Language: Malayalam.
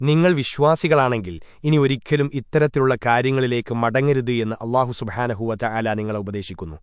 നിങ്ങൾ വിശ്വാസികളാണെങ്കിൽ ഇനി ഒരിക്കലും ഇത്തരത്തിലുള്ള കാര്യങ്ങളിലേക്ക് മടങ്ങരുത് എന്ന് അള്ളാഹു സുബാനഹുവ ആല നിങ്ങളെ ഉപദേശിക്കുന്നു.